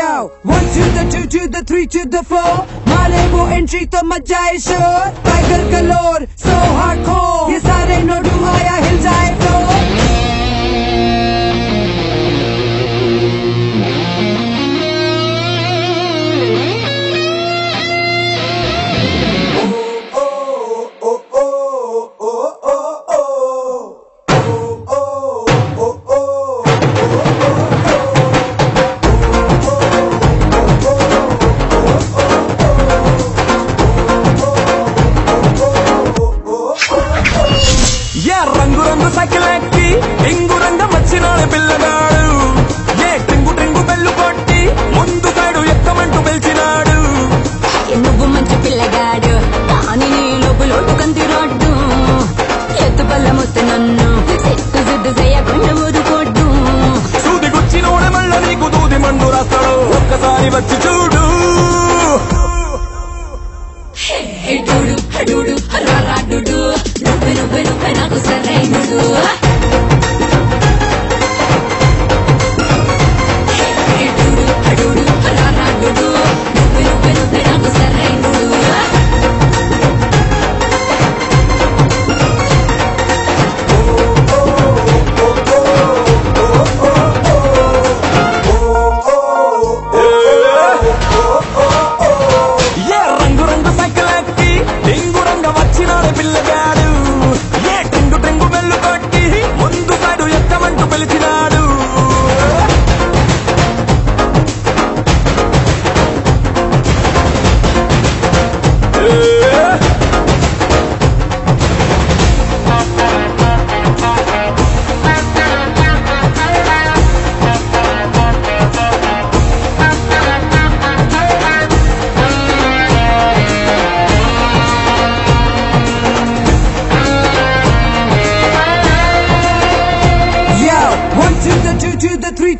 Yo, one to the two to the three to the four. मालेबो entry तो मज़ा है शोर. Tiger galore, so hardcore. ये सारे नोडू आया हिल जाए ఒక్కసారి వచ్చి చూడు. ఎడుడు అడుడు రారాడుడు నువ్వే నువ్వే నువ్వే నాకు సరైనడు. ఎడుడు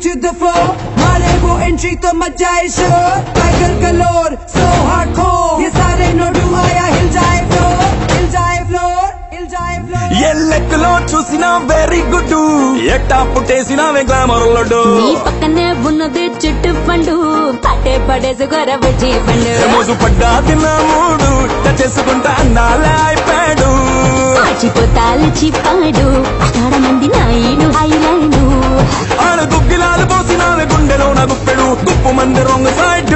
to the three to the four. मालेबो entry तो मजा है शोर. Tiger galore, so hardcore. ये सारे नोडू आया हिल जाए floor. हिल जाए floor. हिल जाए floor. ఏ లెక్కలో చూసినా వెరీ గుడ్ ఎట్టా పుట్టేసినావే గ్లామర్ లడ్డు నీ పక్కనే ఉన్నది చెట్టు పండు పట్టే పడేసుకోర బుజ్జి పండు మోజు పడ్డా తిన్న మూడు చేసుకుంటా అందాలే అయిపోయాడు మర్చిపోతాలు చిప్పాడు అక్కడ మంది నాయుడు ఐలాండు ఆడ దుగ్గిలాలు i'ma go for you go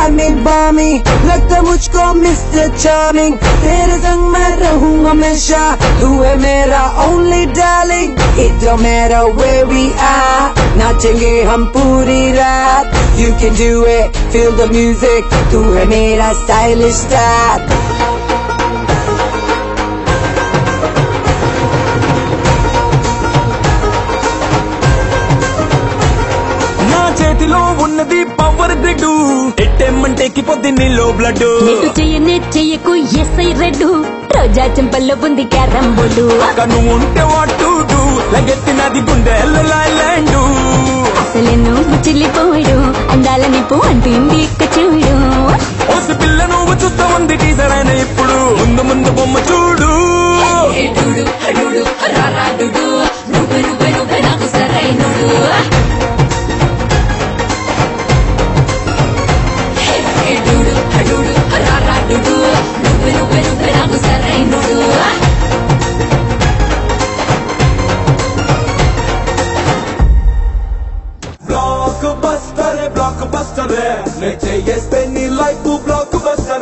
boy, you drive me balmy लगता मुझको मिस्टर चार्मिंग तेरे संग मैं रहूंगा हमेशा तू है मेरा only darling it don't matter where we are नाचेंगे हम पूरी रात you can do it feel the music तू है मेरा stylish star చేతిలో ఉన్నది పవర్ గ్రిడ్ ఎట్టేమంటే పొద్దు నీలో బ్లడ్ నెట్టు చెయ్యకు ఎస్ఐ రెడ్ రోజా చెంపల్లో ఉంది క్యారం బోర్డు. కను ఉంటే వాటు లగెత్తినది గుండె ల్యాండ్ అసలు నువ్వు చెల్లిపోడు అందాల నిప్పు అంటుంది ఇక్క చూడు. ఓసి పిల్ల నువ్వు చూస్తా ఉంది టీజర్ అయిన ఇప్పుడు ముందు ముందు బొమ్మ చూడు. blockbuster, blockbuster Ne ce este ni like cu blockbuster.